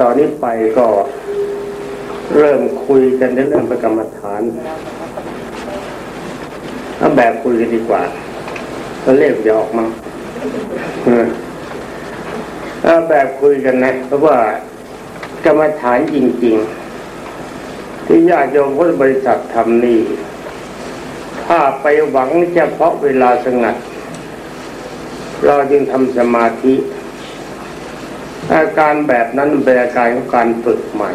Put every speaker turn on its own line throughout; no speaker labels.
ตอนนี้ไปก็เริ่มคุยกันในเรื่องประกรรมฐานถ้าแบบคุยกันดีกว่าก็เลขจะออกมาถ้าแบบคุยกันนะเพราะว่ากรรมฐานจริง ๆ ที่ญาติโยมพุทธบริษัททำนี่ถ้าไปหวังเฉพาะเวลาสงัด เราจึงทำสมาธิ อาการแบบนั้นเป็นอาการของการฝึกใหม่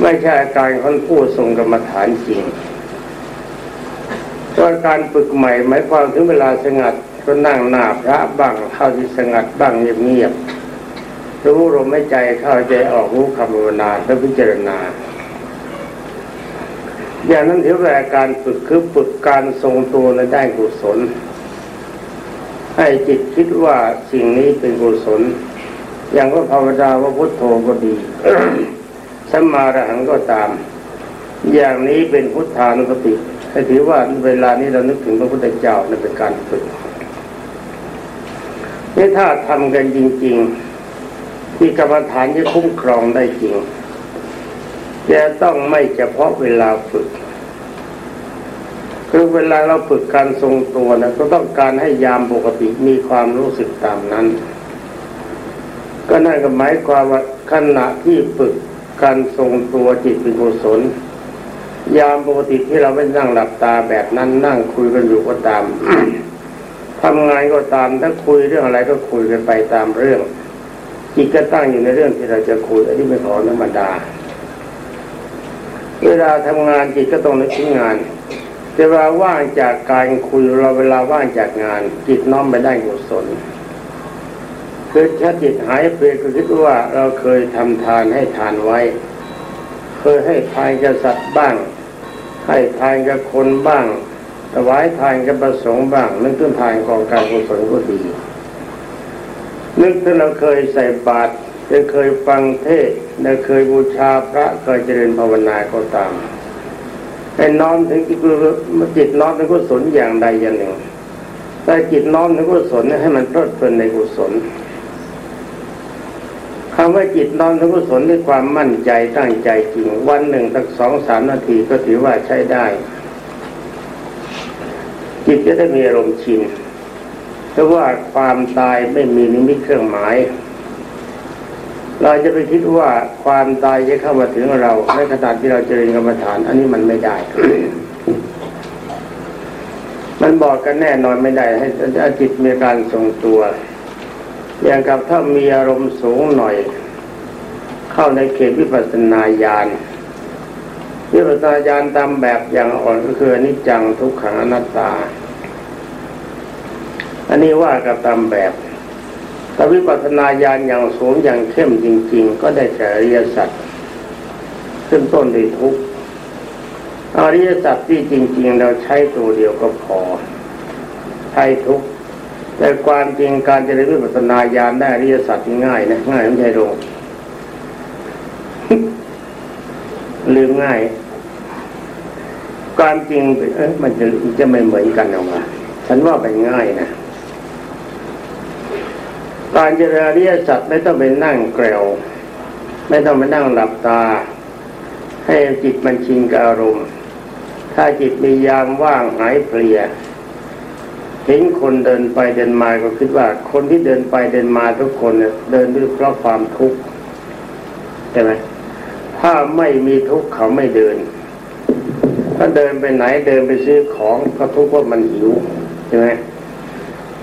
ไม่ใช่อาการของผู้ทรงกรรมฐานจริงตัวการฝึกใหม่หมายความถึงเวลาสงัดก็นั่งหน้าพระบ้างเข้าที่สงัดบ้างเงียบๆรู้ลมไม่ใจเข้าใจออกรู้คำภาวนาและพิจารณา อย่างนั้นถือว่าการฝึกคือฝึกการทรงตัวในด้านกุศล ให้จิตคิดว่าสิ่งนี้เป็นกุศล อย่างว่าภาวนาว่าพุทโธก็ดีสัมมาระหังก็ตาม อย่างนี้เป็นพุทธานุสติให้ถือว่าเวลานี้เรานึกถึงพระพุทธเจ้านั่นเป็นการฝึกนี่ถ้าทำกันจริง ๆ ที่กรรมฐานจะคุ้มครองได้จริงจะต้องไม่เฉพาะเวลาฝึก คือเวลาเราฝึกการทรงตัวนะก็ต้องการให้ยามปกติมีความรู้สึกตามนั้น ก็นั่นก็หมายความว่าขณะที่ฝึกการทรงตัวจิตเป็นกุศลยามปกติที่เราไม่นั่งหลับตาแบบนั้นนั่งคุยกันอยู่ก็ตามทำงานก็ตามถ้าคุยเรื่องอะไรก็คุยกันไปตามเรื่องจิตก็ตั้งอยู่ในเรื่องที่เราจะคุยอันนี้ไม่ขอธรรมดา เวลาทำงานจิตก็ต้องนึกถึงงาน เวลาว่างจากการคุยเราเวลาว่างจากงาน จิตน้อมไปได้กุศลคือถ้าจิตหายไปก็คิดว่าเราเคยทำทานให้ทานไว้ เคยให้ทานกับสัตว์บ้าง ให้ทานกับคนบ้างถวายทานกับประสงค์บ้างนึกถึงทานของการกุศลก็ดีนึกถึงเราเคยใส่บาตรเคยฟังเทศเคยบูชาพระเคยเจริญภาวนาก็ตาม ให้น้อมถึงจิตน้อมถึงกุศลอย่างใดอย่างหนึ่งแต่จิตน้อมถึงกุศลให้มันเพลิดเพลินในกุศลคำว่าจิตน้อมถึงกุศลด้วยความมั่นใจตั้งใจจริง วันหนึ่งสักสองสามนาทีก็ถือว่าใช้ได้ จิตจะได้มีอารมณ์ชินเพราะว่าความตายไม่มีนิมิตเครื่องหมาย เราจะไปคิดว่าความตายจะเข้ามาถึงเราในขณะที่เราเจริญกรรมฐาน อันนี้มันไม่ได้ มันบอกกันแน่นอนไม่ได้ ให้จิตมีการทรงตัว อย่างกับถ้ามีอารมณ์สูงหน่อย เข้าในเขตวิปัสสนาญาณวิปัสสนาญาณตามแบบอย่างอ่อนก็คืออนิจจังทุกขังอนัตตา อันนี้ว่ากับตามแบบ ถ้าวิปัสสนาญาณอย่างสูงอย่างเข้มจริง ๆ ก็ได้แก่อริยสัจขึ้นต้นด้วยทุกข์อริยสัจที่จริง ๆ เราใช้ตัวเดียวก็พอ ใช้ทุกข์แต่ความจริงการจะเรียนวิปัสสนาญาณได้อริยสัจง่ายนะง่ายไม่ใช่ลงลืมง่ายความจริงมันจะจะไม่เหมือนกันหรอกว่าฉันว่าเป็นง่ายนะ การเจริญอริยสัจไม่ต้องไปนั่งแกลวไม่ต้องไปนั่งหลับตา ให้จิตมันชินกับอารมณ์ ถ้าจิตมียามว่างหายเพลียเห็นคนเดินไปเดินมาก็คิดว่า คนที่เดินไปเดินมาทุกคนเนี่ยเดินด้วยเพราะความทุกข์ใช่ไหมถ้าไม่มีทุกข์เขาไม่เดิน ถ้าเดินไปไหนเดินไปซื้อของก็ทุกข์ว่ามันหิวใช่ไหม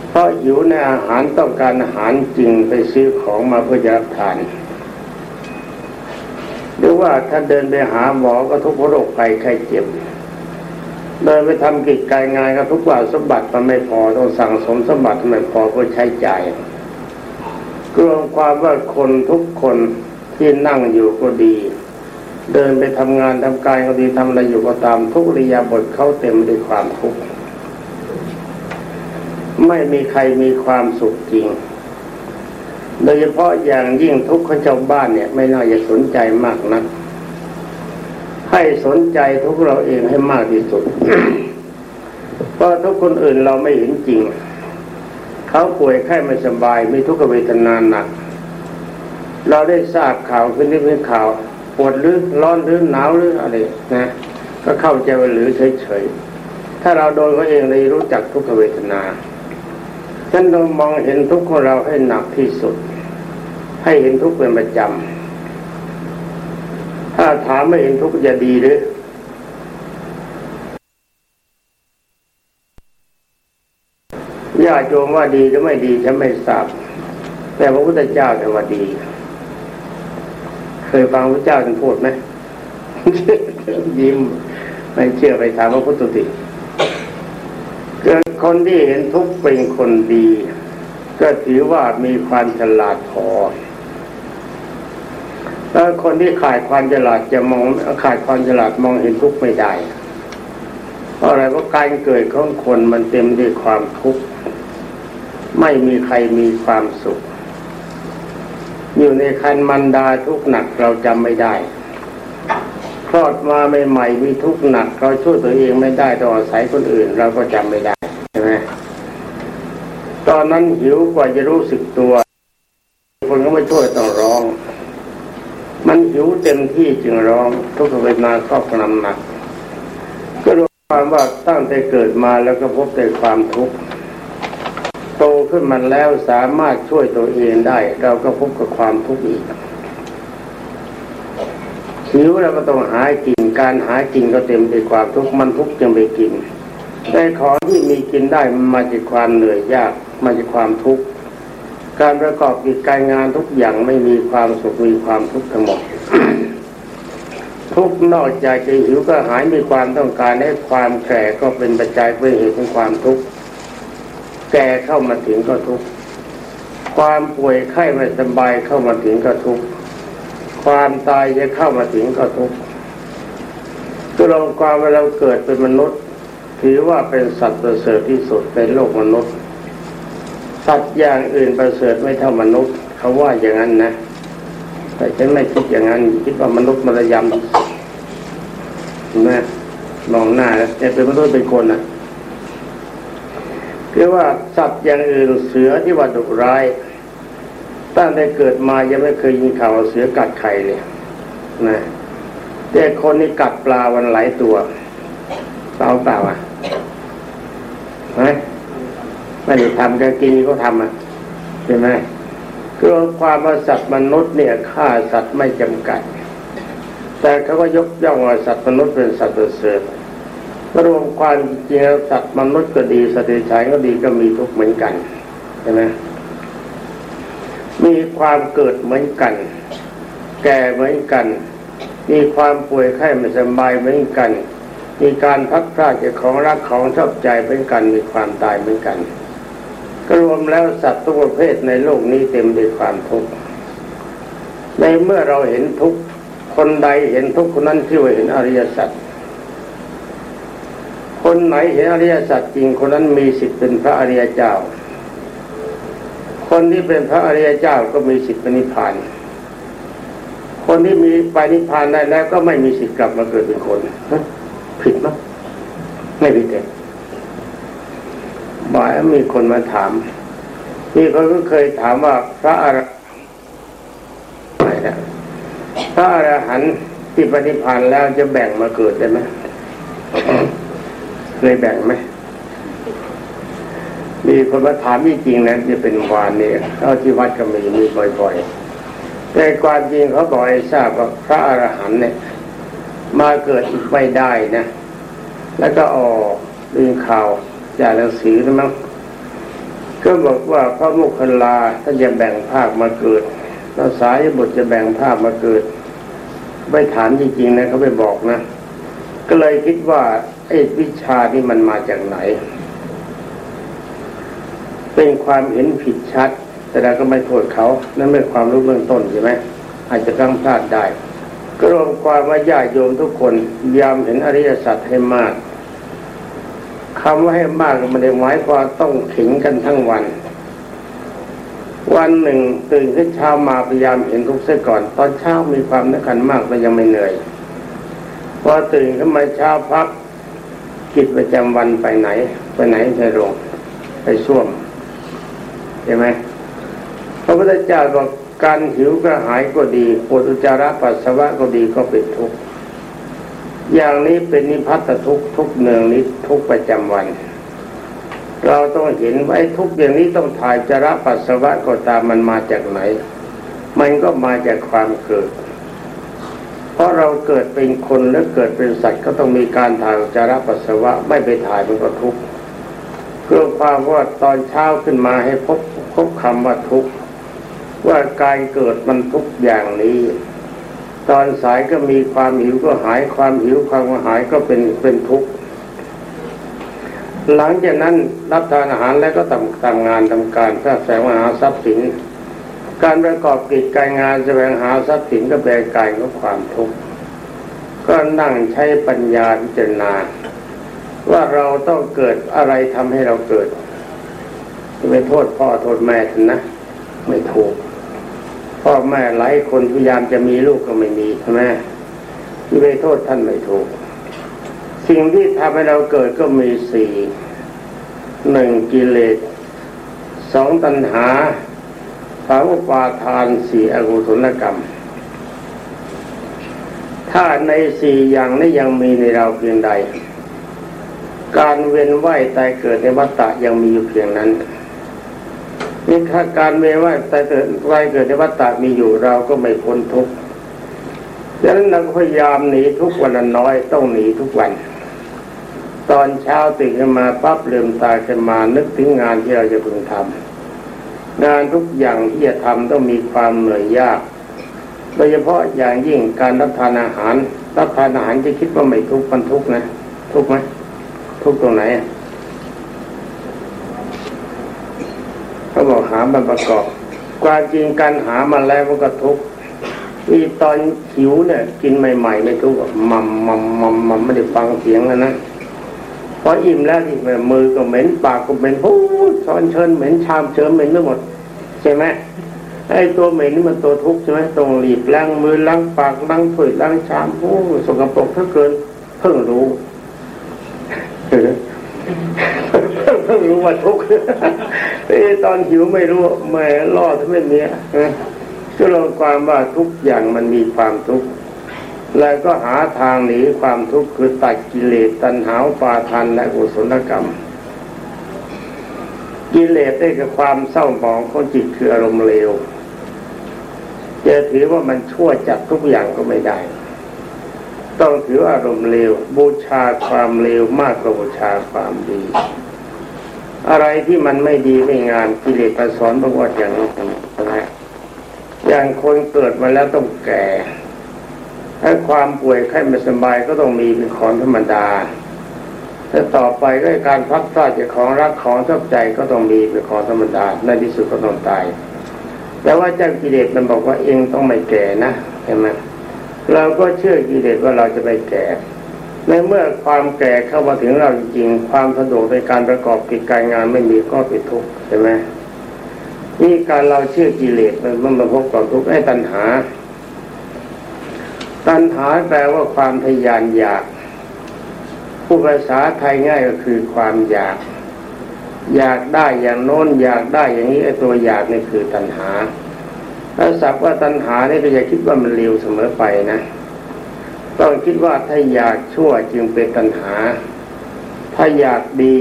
เพราะหิวในอาหารต้องการอาหารจริงไปซื้อของมาเพื่อจะรับทาน หรือว่าถ้าเดินไปหาหมอก็ทุกโรคภัยไข้เจ็บเดินไปทำกิจการงานก็ทุกว่าสมบัติมันไม่พอต้องสั่งสมสมบัติไม่พอก็ใช้จ่ายรวมความว่าคนทุกคนที่นั่งอยู่ก็ดี เดินไปทำงานทำการก็ดีทำอะไรอยู่ก็ตามทุกริยาบทเขาเต็มด้วยความทุกข์ ไม่มีใครมีความสุขจริง โดยเฉพาะอย่างยิ่งทุกข์ของชาวบ้านเนี่ย ไม่น่าจะสนใจมากนัก ให้สนใจทุกเราเองให้มากที่สุด เพราะทุกคนอื่นเราไม่เห็นจริง เขาป่วยไข้ไม่สบาย มีทุกขเวทนาหนัก เราได้ทราบข่าวขึ้นที่เป็นข่าวปวดหรือร้อนหรือหนาวหรืออะไรนะ ก็เข้าใจว่าหรือเฉยๆถ้าเราโดนเขาเองเลยรู้จักทุกขเวทนา ฉันต้องมองเห็นทุกข์ของเราให้หนักที่สุด ให้เห็นทุกข์เป็นประจำถ้าถามไม่เห็นทุกข์จะดีหรือญาติโยมว่าดีหรือไม่ดีฉันไม่ทราบ แต่พระพุทธเจ้าเนี่ว่าดี เคยฟังพระเจ้าท่านพูดไหมยิ้มไม่เชื่อไปถามพระพุทธติติ คนที่เห็นทุกเป็นคนดี ก็ถือว่ามีความฉลาดพอแล้วคนที่ขาดความฉลาดจะมองขาดความฉลาดมองเห็นทุกข์ไม่ได้เพราะอะไรเพราะการเกิดของคนมันเต็มด้วยความทุกข์ไม่มีใครมีความสุข อยู่ในคันมันดาทุกข์หนักเราจำไม่ได้คลอดมาใหม่ๆมีทุกข์หนัก เราช่วยตัวเองไม่ได้ต้องอาศัยคนอื่น เราก็จำไม่ได้ ไหมตอนนั้นหิวกว่าจะรู้สึกตัว คนก็ไม่ช่วยต้องร้อง มันหิวเต็มที่จึงร้อง ทุกขเวทนาครอบงำหนัก ก็รู้ความว่าตั้งแต่เกิดมาแล้วก็พบแต่ความทุกข์โตขึ้นมาแล้วสามารถช่วยตัวเองได้ เราก็พบกับความทุกข์อีกหิวเราก็ต้องหากินการหากินก็เต็มไปความทุกข์มันทุกข์จึงไปกินแต่ของที่ มีกินได้มาจากความเหนื่อยยากมาจากความทุกข์การประกอบกิจการงานทุกอย่างไม่มีความสุขมีความทุกข์ทั้งหมดทุกนอกจากจะหิวก็หายมีความต้องการให้ความแก่ก็เป็นปัจจัยเป็นเหตุของความทุกข์แก่เข้ามาถึงก็ทุกข์ความป่วยไข้ไม่สบายเข้ามาถึงก็ทุกข์ความตายจะเข้ามาถึงก็ทุกข์ตัวลงความว่าเราเกิดเป็นมนุษย์ ถือว่าเป็นสัตว์ประเสริฐที่สุดในโลกมนุษย์ สัตว์อย่างอื่นประเสริฐไม่เท่ามนุษย์ เขาว่าอย่างนั้นนะ แต่ฉันไม่คิดอย่างนั้น คิดว่ามนุษย์มารยำนะมองหน้าแล้วแต่เป็นมนุษย์เป็นคนนะคือว่าสัตว์อย่างอื่นเสือที่ว่าดุร้ายตั้งแต่เกิดมายังไม่เคยยินข่าวเสือกัดใครเลยนะแต่คนนี้กัดปลาวันหลายตัวเปล่าเปล่าอะ ไหมไม่ได้ทำกันกินก็ทำอะใช่ไหมคือความว่าสัตว์มนุษย์เนี่ยฆ่าสัตว์ไม่จำกัด แต่เขาก็ยกย่องว่าสัตว์มนุษย์เป็นสัตว์ประเสริฐรวมความจริงสัตว์มนุษย์ก็ดีสัตว์เดรัจฉานก็ดีก็มีทุกเหมือนกันใช่ไหมมีความเกิดเหมือนกัน แก่เหมือนกัน มีความป่วยไข้ไม่สบายเหมือนกัน มีการพักพลาดจากของรักของชอบใจเหมือนกันมีความตายเหมือนกันก็รวมแล้วสัตว์ทุกประเภทในโลกนี้เต็มด้วยความทุกข์ในเมื่อเราเห็นทุกข์คนใดเห็นทุกข์คนนั้นที่ว่าเห็นอริยสัจคนไหนเห็นอริยสัจจริงคนนั้นมีสิทธิ์เป็นพระอริยเจ้า คนที่เป็นพระอริยเจ้าก็มีสิทธิ์ปนิพพาน คนที่มีไปนิพพานได้แล้วก็ไม่มีสิทธิ์กลับมาเกิดเป็นคน ไม่ผิดเลยบ่ายมีคนมาถามมีคนก็เคยถามว่าพระอรอะไรนะพระอรหันต์ที่ปฏิพานธ์แล้วจะแบ่งมาเกิดได้ไหมเคยแบ่งไหมมีคนมาถามจริงๆนะจะเป็นวานเนี่ยเอาที่วัดก็มีมีบ่อยๆ แต่ความจริงเขาบอกให้ทราบว่าพระอรหันต์เนี่ย มาเกิดอีกไม่ได้นะ แล้วก็ออกดึงข่าวจากหนังสือนะมั้งก็บอกว่าพระมุคคลาท่านจะแบ่งภาคมาเกิดภาษายบุตรจะแบ่งภาคมาเกิด ไม่ถามจริงๆนะเขาไปบอกนะ ก็เลยคิดว่าไอ้วิชาที่มันมาจากไหน เป็นความเห็นผิดชัด แต่เราก็ไม่โทษเขานั่นเป็นความรู้เบื้องต้นใช่ไหมอาจจะตั้งพลาดได้ ก็รวมความว่าญาติโยมทุกคนยามเห็นอริยสัจให้มาก คำว่าให้มากมันได้หมายความต้องขิงกันทั้งวัน วันหนึ่งตื่นขึ้นเช้ามาพยายามเห็นทุกเสียก่อน ตอนเช้ามีความนึกขันมากแต่ยังไม่เหนื่อยพอตื่นขึ้นมาเช้าพักกิจประจำวันไปไหน ไปไหนไปโรงไปส้วมใช่ไหมพระพุทธเจ้าบอกการหิวกระหายก็ดีปวดอุจจาระปัสสาวะก็ดีก็เป็นทุกข์ อย่างนี้เป็นนิพัตทุกทุกเนืองนิดทุกประจำวัน เราต้องเห็นไว้ทุกอย่างนี้ต้องถ่ายจระปัสสาวะก็ตามมันมาจากไหน มันก็มาจากความเกิด เพราะเราเกิดเป็นคนและเกิดเป็นสัตว์ก็ต้องมีการถ่ายจระปัสสาวะไม่ไปถ่ายมันก็ทุกข์เพื่อความว่าตอนเช้าขึ้นมาให้พบพบคำว่าทุกข์ว่าการเกิดมันทุกอย่างนี้ ตอนสายก็มีความหิวก็หายความหิวความหายก็เป็นเป็นทุกข์หลังจากนั้นรับทานอาหารแล้วก็ทำทำงานทำการเพื่อแสวงหาทรัพย์สิน การประกอบกิจการงานแสวงหาทรัพย์สินก็แปลกายก็ความทุกข์ก็นั่งใช้ปัญญาพิจารณา ว่าเราต้องเกิดอะไรทำให้เราเกิดไม่โทษพ่อโทษแม่ท่านนะ ไม่ถูก พ่อแม่หลายคนพยายามจะมีลูกก็ไม่มีใช่ไหมที่ไปโทษท่านไม่ถูก สิ่งที่ทำให้เราเกิดก็มีสี่หนึ่งกิเลสสองตัณหาสามอุปาทานสี่อกุศลกรรม ถ้าในสี่อย่างนี้ยังมีในเราเพียงใด การเวียนว่ายตายเกิดในวัฏฏะยังมีอยู่เพียงนั้น นี่ถ้าการเวียนว่ายตายเกิดตายเกิดในวัฏฏะมีอยู่เราก็ไม่พ้นทุกข์ดังนั้นเราพยายามหนีทุกวันน้อยต้องหนีทุกวัน ตอนเช้าตื่นขึ้นมาปั๊บลืมตาขึ้นมานึกถึงงานที่เราจะพึงทำงานทุกอย่างที่จะทำต้องมีความเหนื่อยยากโดยเฉพาะอย่างยิ่งการรับทานอาหาร รับทานอาหารจะคิดว่าไม่ทุกข์มันทุกข์นะ ทุกข์ไหมทุกข์ตรงไหน เขาบอกหามันประกอบ ความจริงการหามาแล้วมันก็ทุกข์นี่ตอนหิวเนี่ย กินใหม่ๆไม่ทุกข์มัมมัมมัมมัมไม่ได้ฟังเสียงแล้วนะพออิ่มแล้วที่มือก็เหม็นปากก็เหม็นพูดช้อนเชิญเหม็นชามเชิญเหม็นไม่หมดใช่ไหมไอ้ตัวเหม็นนี่มันตัวทุกข์ใช่ไหมตรงหลีบล้างมือล้างปากล้างถ้วยล้างชามโอ้สกปรกถ้าเกินเพิ่งรู้เพิ่งรู้ว่าทุกข์ ไอ้ตอนหิวไม่รู้แม่ล่อทั้งเนี้ยก็ลองความว่าทุกอย่างมันมีความทุกข์แล้วก็หาทางหนีความทุกข์คือตัดกิเลสตัณหาปาทันและกุศลกรรม กิเลสได้กับความเศร้าหมองของจิตคืออารมณ์เลวจะถือว่ามันชั่วจัดทุกอย่างก็ไม่ได้ ต้องถืออารมณ์เลวบูชาความเลวมากกว่าบูชาความดี อะไรที่มันไม่ดีไม่งามกิเลสประสอนบอกว่าอย่างนี้นะอย่างคนเกิดมาแล้วต้องแก่ถ้าความป่วยไข้ไม่สบายก็ต้องมีเป็นของธรรมดาถ้าต่อไปก็การพักพลาดจากของรักของชอบใจก็ต้องมีเป็นของธรรมดาในที่สุดก็ต้องตายแต่ว่าเจ้ากิเลสมันบอกว่าเองต้องไม่แก่นะเห็นไหมเราก็เชื่อกิเลสว่าเราจะไปแก่ ในเมื่อความแก่เข้ามาถึงเราจริงๆความสะดวกในการประกอบกิจการงานไม่มีก็เป็นทุกข์ใช่ไหมนี่การเราเชื่อกิเลสมันมาพบกับทุกข์ไอ้ตัณหา ตัณหาแปลว่าความทยานอยาก ผู้ภาษาไทยง่ายก็คือความอยาก อยากได้อย่างโน้นอยากได้อย่างนี้ไอ้ตัวอยากนี่คือตัณหาถ้าสับว่าตัณหานี่ก็อย่าคิดว่ามันเร็วเสมอไปนะ ต้องคิดว่าถ้าอยากชั่วจึงเป็นตัณหา ถ้าอยากดี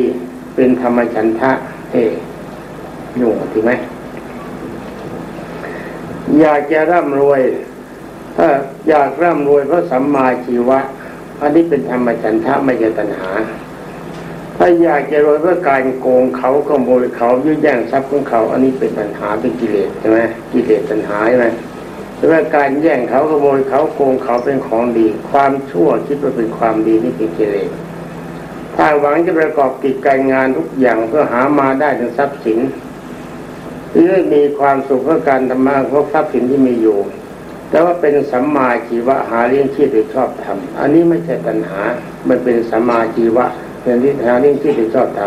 เป็นธรรมชันทะเฮ้ยุ่งถูกไหมอยากจะร่ำรวย ถ้าอยากร่ำรวยเพราะสัมมาชีวะ อันนี้เป็นธรรมฉันทะไม่ใช่ตัณหา ถ้าอยากจะรวยเพื่อการโกงเขาขโมยเขายื้อแย่งทรัพย์ของเขา อันนี้เป็นปัญหาเป็นกิเลสใช่ไหมกิเลสตัณหาใช่ไหม หรือว่าการแย่งเขาขโมยเขาโกงเขาเป็นของดี ความชั่วคิดว่าเป็นความดีนี่เป็นกิเลสถ้าหวังจะประกอบกิจการงานทุกอย่างเพื่อหามาได้ถึงทรัพย์สินหรือมีความสุขเพื่อการทำมาเพราะทรัพย์สินที่มีอยู่ แต่ว่าเป็นสัมมาชีวะหาเลี้ยงชีพโดยชอบทำอันนี้ไม่ใช่ปัญหา มันเป็นสัมมาชีวะเป็นที่หาเลี้ยงชีพโดยชอบท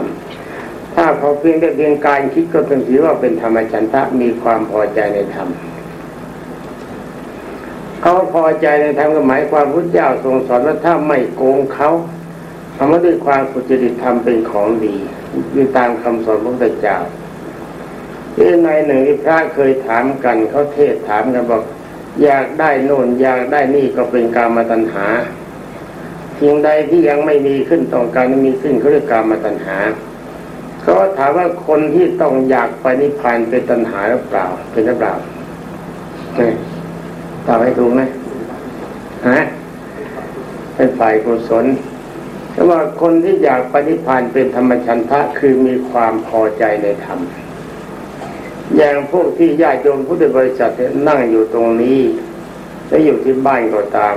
ำถ้าเขาเพียงได้เพียงการคิดก็เป็นถือว่าเป็นธรรมชันทะมีความพอใจในธรรม เขาพอใจในธรรมก็หมายความพุทธเจ้าทรงสอนว่าถ้าไม่โกงเขาทำด้วยความสุจริตธรรมเป็นของดีอยู่ตามคำสอนพระพุทธเจ้าที่ในหนึ่งที่พระเคยถามกันเขาเทศถามกันบอกอยากได้โน่นอยากได้นี่ก็เป็นการมาตัญหาสิ่งใดที่ยังไม่มีขึ้นต้องการมีขึ้นเขาเรียกการมาตัญหาเขาถามว่าคนที่ต้องอยากไปนิพพานเป็นตัณหาหรือเปล่าเป็นหรือเปล่า เนี่ยตอบให้ถูกไหมฮะเป็นฝ่ายกุศลแต่ว่าคนที่อยากปฏิพานเป็นธรรมชันทะคือมีความพอใจในธรรม อย่างพวกที่ญาติโยมผู้ในบริษัทนั่งอยู่ตรงนี้และอยู่ที่บ้านก็ตาม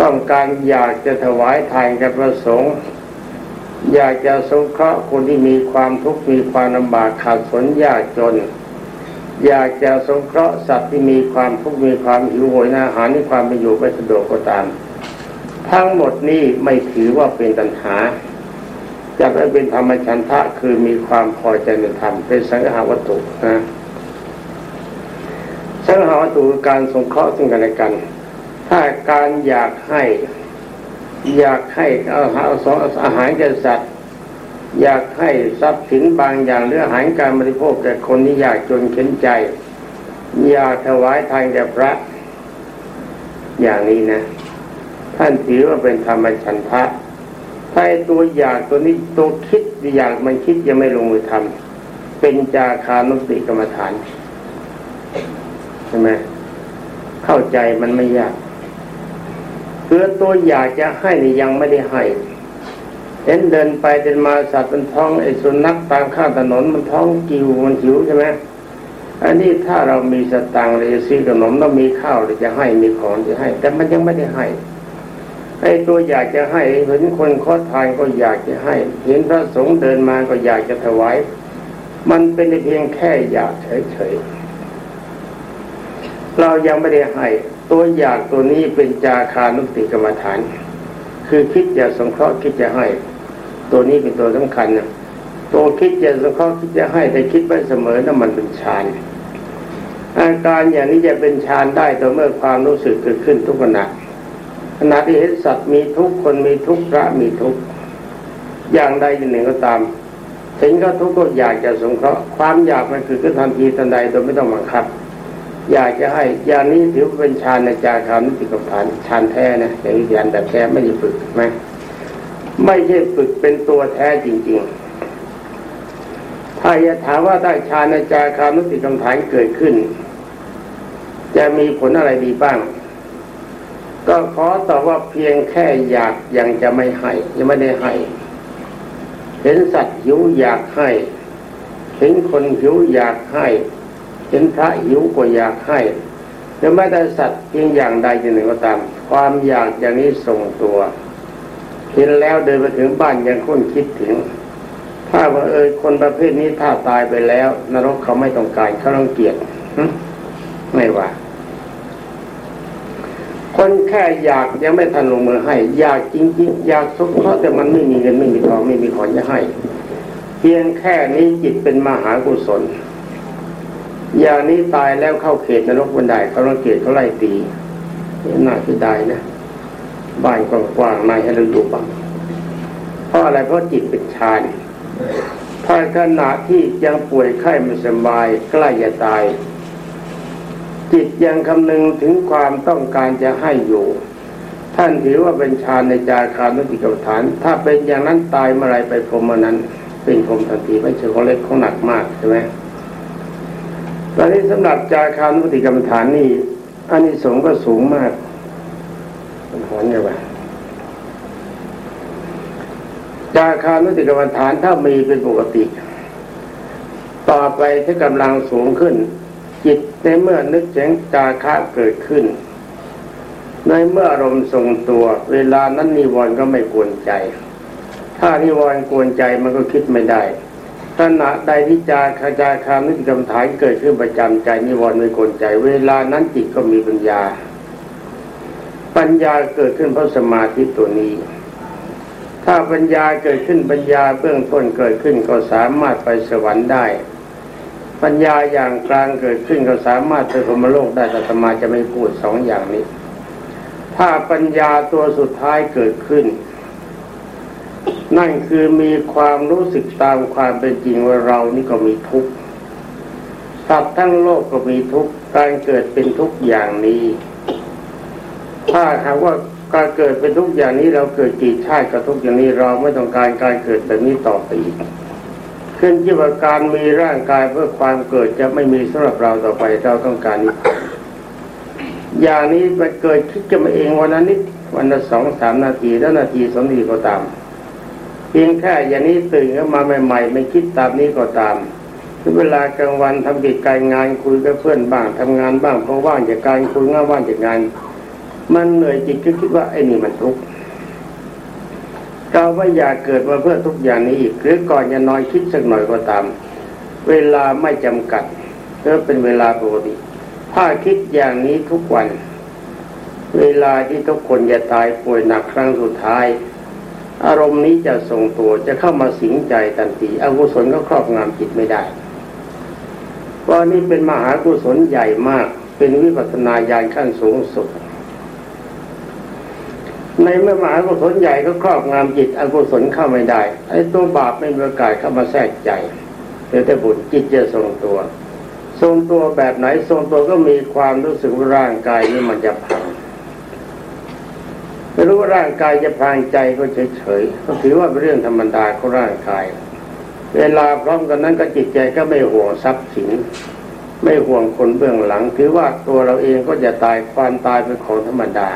ต้องการอยากจะถวายทานกับพระสงฆ์อยากจะสงเคราะห์คนที่มีความทุกข์มีความลำบากขาดสนยากจน อยากจะสงเคราะห์สัตว์ที่มีความทุกข์มีความหิวโหยอาหารมีความเป็นอยู่ไม่สะดวกก็ตาม ทั้งหมดนี้ไม่ถือว่าเป็นตัณหาจะไม่เป็นธรรมชันทะคือมีความพอใจในธรรมเป็นสังหาวัตถุนะสังหาวัตถุคือการสงเคราะห์ซึ่งกันและกัน ถ้าการอยากให้ อยากให้อาหารสองอาหารแก่สัตว์ อยากให้ทรัพย์สินบางอย่างหรืออาหารการบริโภคแก่คนที่ยากจนเข็นใจ อยากถวายทานแก่พระ อย่างนี้นะ ท่านถือว่าเป็นธรรมชันทะถ้าตัวอยากตัวนี้ตัวคิดอยากมันคิดยังไม่ลงมือทำเป็นจาคานุสติกรรมฐานใช่ไหมเข้าใจมันไม่ยากคือตัวอยากจะให้นี่ยังไม่ได้ให้ เห็นเดินไปเดินมาสัตว์มันท้องไอ้สุนัขตามข้างถนนมันท้องกิวมันหิวใช่ไหมอันนี้ถ้าเรามีสตังค์เลยซื้อขนมต้องมีข้าวเราจะให้มีของจะให้ แต่มันยังไม่ได้ให้ไอ้ตัวอยากจะให้เห็นคนขอทานก็อยากจะให้ เห็นพระสงฆ์เดินมาก็อยากจะถวายมันเป็นเพียงแค่อยากเฉยๆเรายังไม่ได้ให้ ตัวอยากตัวนี้เป็นจาคานุติกรรมฐาน คือคิดจะสงเคราะห์คิดจะให้ ตัวนี้เป็นตัวสำคัญนะตัวคิดจะสงเคราะห์คิดจะให้แต่คิดไว้เสมอนั้นมันเป็นฌานอาการอย่างนี้จะเป็นฌานได้ต่อเมื่อความรู้สึกเกิดขึ้นทุกขณะขณะที่เห็นสัตว์มีทุกคนมีทุกพระมีทุกอย่างใดอย่างหนึ่งก็ตามเห็นก็ทุกข์ก็อยากจะสงเคราะห์ความอยากมันคือขึ้นทันทีทันใดโดยไม่ต้องบังคับ อยากจะให้ยานี้ถือเป็นฌานในจารคานุติกฐานฌานแท้นะอย่างนี้ยันแต่แท้ไม่ได้ฝึกไหมไม่ใช่ฝึกเป็นตัวแท้จริง ๆ ถ้าจะถามว่าได้ฌานในจารคานุติกรรมฐานเกิดขึ้น จะมีผลอะไรดีบ้าง ก็ขอตอบว่าเพียงแค่อยากยังจะไม่ให้ยังไม่ได้ให้เห็นสัตว์หิวอยากให้เห็นคนหิวอยากให้ เห็นพระหิวก็อยากให้หรือไม่ได้สัตว์เพียงอย่างใดอย่างหนึ่งก็ตาม ความอยากอย่างนี้ส่งตัวเห็นแล้วเดินไปถึงบ้านยังคุ้นคิดถึง ถ้าว่าเออคนประเภทนี้ถ้าตายไปแล้ว นรกเขาไม่ต้องการเขาต้องเกียดไม่ว่า คนแค่อยากยังไม่ทันลงมือให้ อยากจริงๆอยากสงเคราะห์แต่มันไม่มีเงินไม่มีทองไม่มีของจะให้ เพียงแค่นี้จิตเป็นมหากุศล อย่างนี้ตายแล้วเข้าเขตนรกบันไดเขาลังเกตเขาไล่ตีน่าเสียดายนะบ้านกว้างๆไม่ให้เราอยู่บ้างเพราะอะไรเพราะจิตเป็นฌานถ้าขณะที่ยังป่วยไข้ไม่สบายใกล้จะตาย จิตยังคำนึงถึงความต้องการจะให้อยู่ ท่านถือว่าเป็นฌานในจาคานุติกรรมฐาน ถ้าเป็นอย่างนั้นตายเมื่อไรไปพรมนั้น เป็นพรมทันทีไม่ใช่ของเล็กของหนักมากใช่ไหม ตอนนี้สำหรับจาคานุติกรรมฐานนี่อันนี้สงก็สูงมากมันหอนไงวะจาคานุติกรรมฐานถ้ามีเป็นปกติ ต่อไปถ้ากำลังสูงขึ้น จิตในเมื่อนึกถึงจาคะเกิดขึ้น ในเมื่ออารมณ์ทรงตัว เวลานั้นนิวรณ์ก็ไม่กวนใจ ถ้านิวรณ์กวนใจมันก็คิดไม่ได้ ขณะใดที่จาคาจาคามิกรรมฐานเกิดขึ้นประจำใจนิวรณ์ไม่กลใจ เวลานั้นจิตก็มีปัญญา ปัญญาเกิดขึ้นเพราะสมาธิตัวนี้ ถ้าปัญญาเกิดขึ้นปัญญาเบื้องต้นเกิดขึ้นก็สามารถไปสวรรค์ได้ ปัญญาอย่างกลางเกิดขึ้นก็สามารถไปพรมโลกได้แต่สมาจะไม่พูดสองอย่างนี้ ถ้าปัญญาตัวสุดท้ายเกิดขึ้น นั่นคือมีความรู้สึกตามความเป็นจริงว่าเรานี่ก็มีทุกข์สัตัดทั้งโลกก็มีทุกข์การเกิดเป็นทุกข์อย่างนี้ ถ้าหากว่าการเกิดเป็นทุกข์อย่างนี้เราเกิดกี่ชาติก็ทุกข์อย่างนี้เราไม่ต้องการการเกิดแบบนี้ต่อไปอีกขึ้นที่ว่าการมีร่างกายเพื่อความเกิดจะไม่มีสำหรับเราต่อไปเราต้องการนิพพานอย่างนี้มันเกิดคิดจะมาเองวันนั้นนิดวันละสองสามนาทีแล้วนาทีสองนาทีก็ตาม เพียงแค่อย่างนี้ตื่นขึ้นมาใหม่ๆ ไม่คิดตามนี้ก็ตามเวลากลางวันทำกิจการงานคุยกับเพื่อนบ้างทำงานบ้างเพราะว่างจากการคุยงานว่างจากงาน มันเหนื่อยจิตก็คิดว่าไอ้นี่มันทุกข์เราไม่อยากเกิดมาเพื่อทุกอย่างนี้อีกหรือก่อนจะนอนคิดสักหน่อยก็ตาม เวลาไม่จำกัดเพื่อเป็นเวลาปกติถ้าคิดอย่างนี้ทุกวัน เวลาที่ทุกคนจะตายป่วยหนักครั้งสุดท้าย อารมณ์นี้จะทรงตัวจะเข้ามาสิงใจทันทีอกุศลก็ครอบงำจิตไม่ได้เพราะนี่เป็นมหากุศลใหญ่มาก เป็นวิปัสสนาญาณขั้นสูงสุด ในเมื่อมหากุศลใหญ่ก็ครอบงำจิตอกุศลเข้าไม่ได้ไอ้ตัวบาปไม่มีโอกาสเข้ามาแทรกใจเดี๋ยวแต่บุญจิตจะทรงตัว ทรงตัวแบบไหนทรงตัวก็มีความรู้สึกร่างกายนี้มันจะพัง รู้ว่าร่างกายจะพางใจก็เฉยๆก็ถือว่าเป็นเรื่องธรรมดาของร่างกาย เวลาพร้อมกันนั้นก็จิตใจก็ไม่ห่วงทรัพย์สิน ไม่ห่วงคนเบื้องหลัง ถือว่าตัวเราเองก็จะตายความตายเป็นของธรรมดา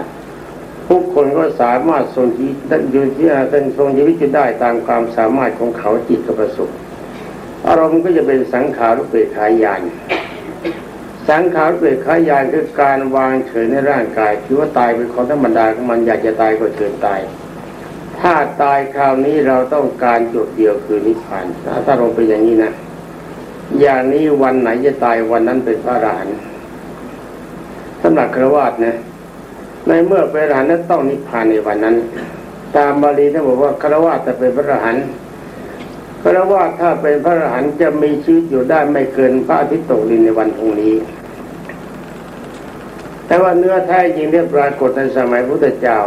ทุกคนก็สามารถทรงชีวิตอยู่ที่เป็นทรงชีวิตได้ตามความสามารถของเขาจิตกับประสบอารมณ์ก็จะเป็นสังขารุเปขายาน สังขารเปรตขายานคือการวางเฉยในร่างกายคิดว่าตายเป็นของธรรมดาของมันอยากจะตายก็เชิญตาย ถ้าตายคราวนี้เราต้องการจุดเดียวคือนิพพานถ้าลงไปอย่างนี้นะอย่างนี้วันไหนจะตายวันนั้นเป็นพระอรหันต์สำหรับครวาสนะในเมื่อเป็นอรหันต์นั้นต้องนิพพานในวันนั้น ตามบาลีท่านบอกว่าครวาสจะเป็นพระอรหันต์ เพราะว่าถ้าเป็นพระอรหันต์จะมีชีวิตอยู่ได้ไม่เกินพระอาทิตย์ตกดินในวันพรุ่งนี้ แต่ว่าเนื้อแท้จริงเรียบปรากฏในสมัยพุทธเจ้า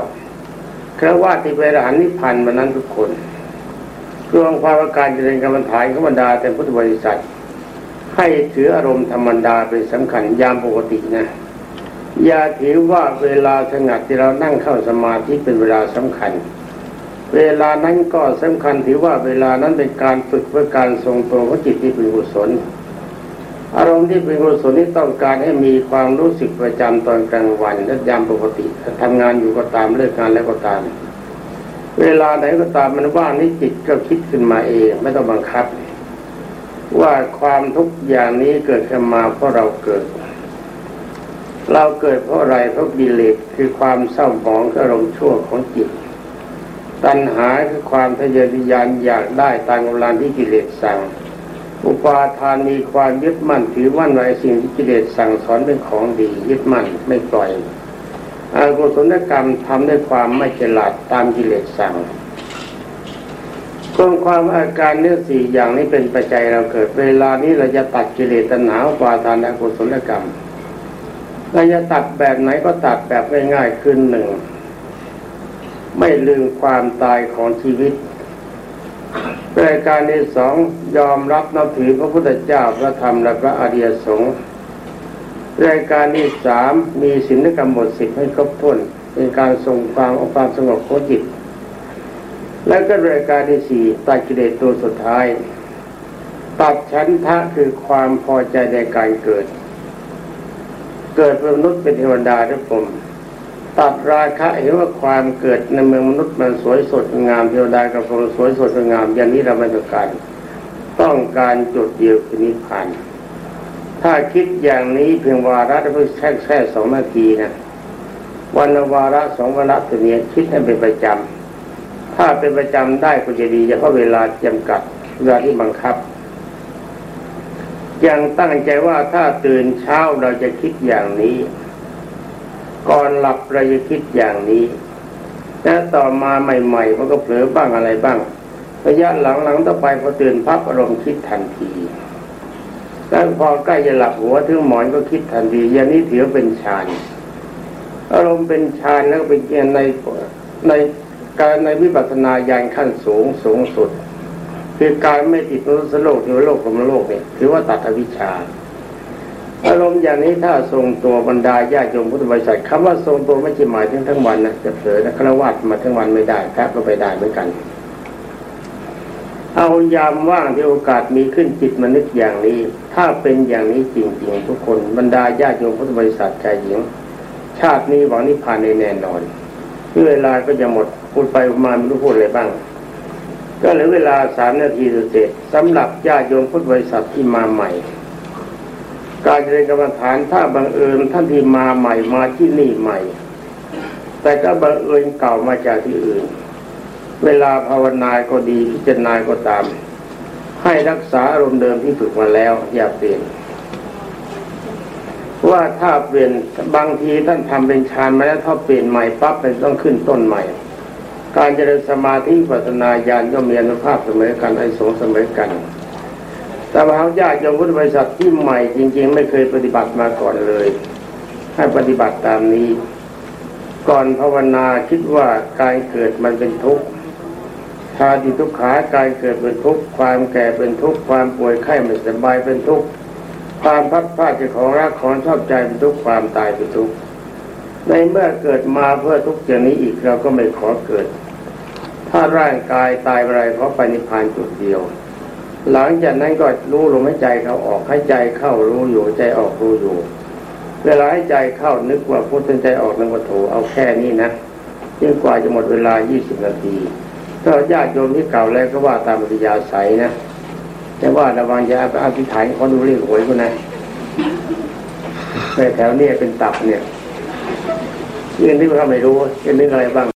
พระว่าที่เป็นอรหันต์นิพพานมานั้นทุกคนรวมความว่าการเจริญกรรมฐานขบรรดาแต่พุทธบริษัท ให้ถืออารมณ์ธรรมดาเป็นสำคัญยามปกตินะอย่าถือว่าเวลาสงัดที่เรานั่งเข้าสมาธิเป็นเวลาสำคัญ เวลานั้นก็สำคัญถือว่าเวลานั้นเป็นการฝึกเพื่อการทรงตัวของจิตที่เป็นกุศล อารมณ์ที่เป็นกุศลนี้ต้องการให้มีความรู้สึกประจำตอนกลางวันและยามปกติทำงานอยู่ก็ตามเลิกงานแล้วก็ตาม เวลาไหนก็ตามมันว่างนี่จิตก็คิดขึ้นมาเองไม่ต้องบังคับ ว่าความทุกอย่างนี้เกิดขึ้นมาเพราะเราเกิด เราเกิดเพราะอะไรเพราะกิเลสคือความเศร้าหมองอารมณ์ชั่วของจิต ตัณหาคือความทะเยอทะยานอยากได้ตามกำลังที่กิเลสสั่ง อุปาทานมีความยึดมั่นถือมั่นไว้สิ่งที่กิเลสสั่งสอนเป็นของดียึดมั่นไม่ปล่อยอากุศลกรรมทำด้วยความไม่ฉลาดตามกิเลสสั่งรวมความอาการเนื้อสี่อย่างนี้เป็นปัจจัยเราเกิด เวลานี้เราจะตัดกิเลสตัณหาอุปาทานอกุศลกรรมเราจะตัดแบบไหนก็ตัดแบบง่ายๆขึ้นหนึ่ง ไม่ลืมความตายของชีวิตรายการที่สองยอมรับนับถือพระพุทธเจ้าพระธรรมและพระอริยสงฆ์รายการที่สามมีศีลกรรมบทสิบให้ครบถ้วนเป็นการทรงความองความสงบของจิต และก็รายการที่สี่ตัดกิเลสตัวสุดท้ายตัดชั้นทะคือความพอใจในการเกิด เกิดเป็นมนุษย์เป็นเทวดาทุกคน ตัดราคะเห็นว่าความเกิดในเมืองมนุษย์มันสวยสดงามเทวดากับพรสวยสดงามอย่างนี้เราไม่ต้องการต้องการจุดเดียวคือนิพพานถ้าคิดอย่างนี้เพียงวาระเพิ่งแค่แค่สองนาทีนะวันวาระสองวาระตัวนี้คิดให้เป็นประจำถ้าเป็นประจำได้ก็จะดีเฉพาะเวลาจำกัดเวลาที่บังคับยังตั้งใจว่าถ้าตื่นเช้าเราจะคิดอย่างนี้ ก่อนหลับเราจะคิดอย่างนี้และต่อมาใหม่ๆมันก็เผลอบ้างอะไรบ้างระยะหลังๆต่อไปพอตื่นพับอารมณ์คิดทันทีแล้วพอใกล้จะหลับหัวถึงหมอนก็คิดทันทีอย่างนี้ถือเป็นฌานอารมณ์เป็นฌานแล้วเป็นเกียรในในการในวิปัสสนาญาณขั้นสูงสูงสุด คือการไม่ติดนุสโลกหรือโลกของโลกเนี่ยถือว่าตัดอวิชชา อารมณ์อย่างนี้ถ้าทรงตัวบรรดาญาติโยมพุทธบริษัทคำว่าทรงตัวไม่ใช่หมายถึงทั้งวันนะจะเผลอนะฆราวาสมาทั้งวันไม่ได้พระก็ไม่ได้เหมือนกัน เอายามว่างที่โอกาสมีขึ้นจิตมนึกอย่างนี้ ถ้าเป็นอย่างนี้จริงๆ ทุกคนบรรดาญาติโยมพุทธบริษัทชายหญิง ชาตินี้หวังนิพพานในแน่นอนที่เวลาก็จะหมดพูดไปประมาณไม่รู้พูดอะไรบ้าง ก็เหลือเวลาสามนาทีเสร็จสำหรับญาติโยมพุทธบริษัทที่มาใหม่ การเจริญกรรมฐานถ้าบังเอิญท่านที่มาใหม่มาที่นี่ใหม่ แต่ก็บังเอิญเก่ามาจากที่อื่น เวลาภาวนาก็ดีพิจารณาก็ตาม ให้รักษาอารมณ์เดิมที่ฝึกมาแล้ว อย่าเปลี่ยน ว่าถ้าเปลี่ยนบางทีท่านทำเป็นฌานมาแล้วถ้าเปลี่ยนใหม่ปั๊บเป็นต้องขึ้นต้นใหม่ การเจริญสมาธิปัสนาญาณก็มีอนุภาพเสมอกันไอสงส์เสมอกัน แต่ว่าญาติโยมพุทธบริษัทที่ใหม่จริง ๆ ไม่เคยปฏิบัติมาก่อนเลย ให้ปฏิบัติตามนี้ ก่อนภาวนาคิดว่าการเกิดมันเป็นทุกข์ชาติทุกขาการเกิดเป็นทุกข์ความแก่เป็นทุกข์ความป่วยไข้ไม่สบายเป็นทุกข์ความพัดพลาดจากของรักของชอบใจเป็นทุกข์ความตายเป็นทุกข์ในเมื่อเกิดมาเพื่อทุกข์อย่างนี้อีกเราก็ไม่ขอเกิด ถ้าร่างกายตายไปไรเพราะไปนิพพานจุดเดียว หลังจากนั้นก็รู้ลมหายใจเขาออกให้ใจเข้ารู้อยู่ใจออกรู้อยู่ เวลาให้ใจเข้านึกว่าพุทธใจออกนึกว่าโถเอาแค่นี้นะยิ่งกว่าจะหมดเวลา 20 นาทีถ้าญาติโยมที่เก่าแล้วก็ว่าตามปฏิยาศัยนะ แต่ว่าระวังจะเอาอธิษฐานเขาดูเรียกหวยคนนะในแถวเนี้เป็นตับเนี่ยยื่นที่เขาไม่รู้จะนึกอะไรบ้าง